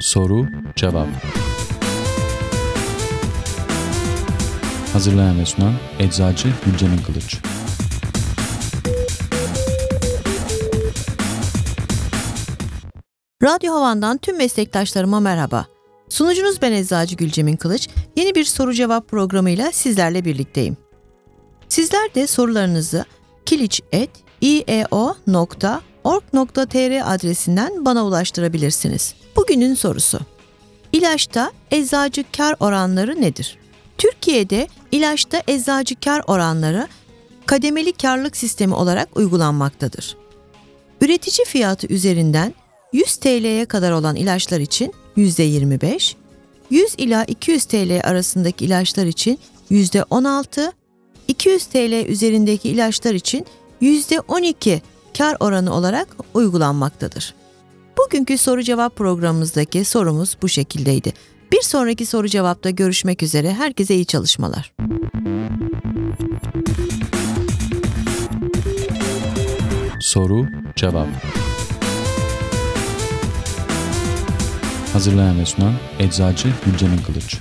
Soru Cevap Hazırlayan ve sunan Eczacı Gülcemin Kılıç Radyo Havan'dan tüm meslektaşlarıma merhaba. Sunucunuz ben Eczacı Gülcemin Kılıç. Yeni bir soru cevap programıyla sizlerle birlikteyim. Sizler de sorularınızı kiliç.ieo.org.tr adresinden bana ulaştırabilirsiniz. Bugünün sorusu. İlaçta eczacı kar oranları nedir? Türkiye'de ilaçta eczacı kar oranları kademeli karlık sistemi olarak uygulanmaktadır. Üretici fiyatı üzerinden 100 TL'ye kadar olan ilaçlar için %25, 100 ila 200 TL arasındaki ilaçlar için %16, 200 TL üzerindeki ilaçlar için %12 kar oranı olarak uygulanmaktadır. Bugünkü soru cevap programımızdaki sorumuz bu şekildeydi. Bir sonraki soru cevapta görüşmek üzere. Herkese iyi çalışmalar. Soru Cevap Hazırlayan ve sunan Eczacı Gülcemin Kılıç